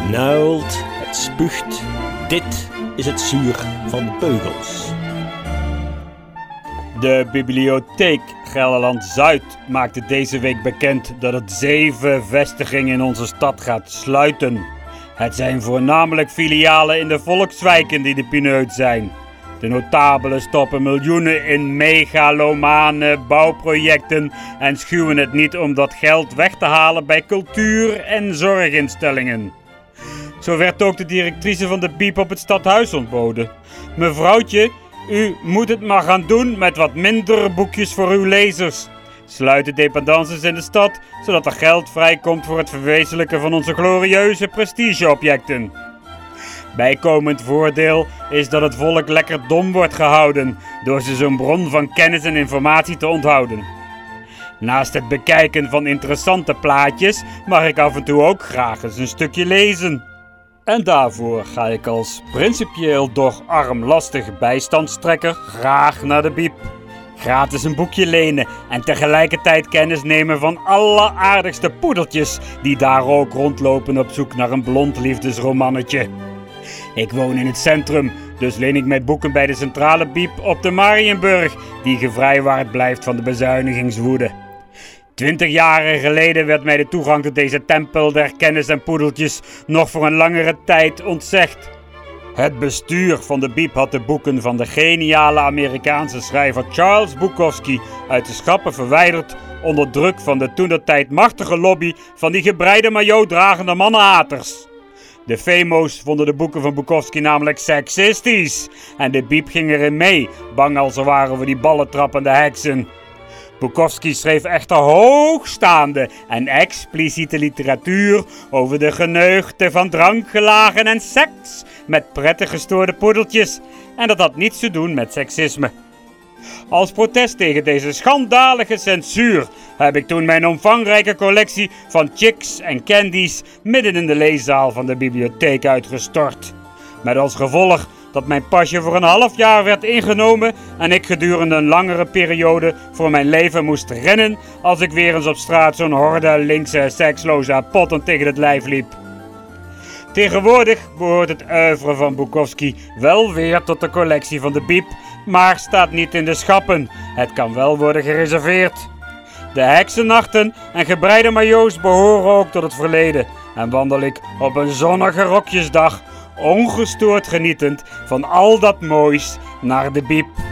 nuilt, het spuugt. Dit is het zuur van beugels. De bibliotheek Gelderland Zuid maakte deze week bekend dat het zeven vestigingen in onze stad gaat sluiten. Het zijn voornamelijk filialen in de volkswijken die de pineut zijn. De notabelen stoppen miljoenen in megalomane bouwprojecten en schuwen het niet om dat geld weg te halen bij cultuur- en zorginstellingen. Zo werd ook de directrice van de Biep op het stadhuis ontboden. Mevrouwtje, u moet het maar gaan doen met wat minder boekjes voor uw lezers. Sluit de dependances in de stad, zodat er geld vrijkomt voor het verwezenlijken van onze glorieuze prestigeobjecten. Bijkomend voordeel is dat het volk lekker dom wordt gehouden door ze zo'n bron van kennis en informatie te onthouden. Naast het bekijken van interessante plaatjes mag ik af en toe ook graag eens een stukje lezen. En daarvoor ga ik als principieel doch armlastig bijstandstrekker graag naar de biep. Gratis een boekje lenen en tegelijkertijd kennis nemen van alle aardigste poedeltjes die daar ook rondlopen op zoek naar een blond liefdesromannetje. Ik woon in het centrum, dus leen ik mijn boeken bij de centrale biep op de Marienburg, die gevrijwaard blijft van de bezuinigingswoede. Twintig jaren geleden werd mij de toegang tot deze tempel der kennis en poedeltjes nog voor een langere tijd ontzegd. Het bestuur van de Biep had de boeken van de geniale Amerikaanse schrijver Charles Bukowski uit de schappen verwijderd onder druk van de toentertijd machtige lobby van die gebreide maillot dragende mannenhaters. De Femo's vonden de boeken van Bukowski namelijk seksistisch en de Biep ging erin mee, bang als ze waren voor die ballentrappende heksen. Bukowski schreef echter hoogstaande en expliciete literatuur over de geneugten van drankgelagen en seks met prettig gestoorde poedeltjes. En dat had niets te doen met seksisme. Als protest tegen deze schandalige censuur heb ik toen mijn omvangrijke collectie van chicks en candies midden in de leeszaal van de bibliotheek uitgestort. Met als gevolg dat mijn pasje voor een half jaar werd ingenomen en ik gedurende een langere periode voor mijn leven moest rennen als ik weer eens op straat zo'n horde linkse seksloze potten tegen het lijf liep. Tegenwoordig behoort het oeuvre van Bukowski wel weer tot de collectie van de Biep, maar staat niet in de schappen. Het kan wel worden gereserveerd. De heksennachten en gebreide majo's behoren ook tot het verleden en wandel ik op een zonnige rokjesdag ongestoord genietend van al dat moois naar de Biep.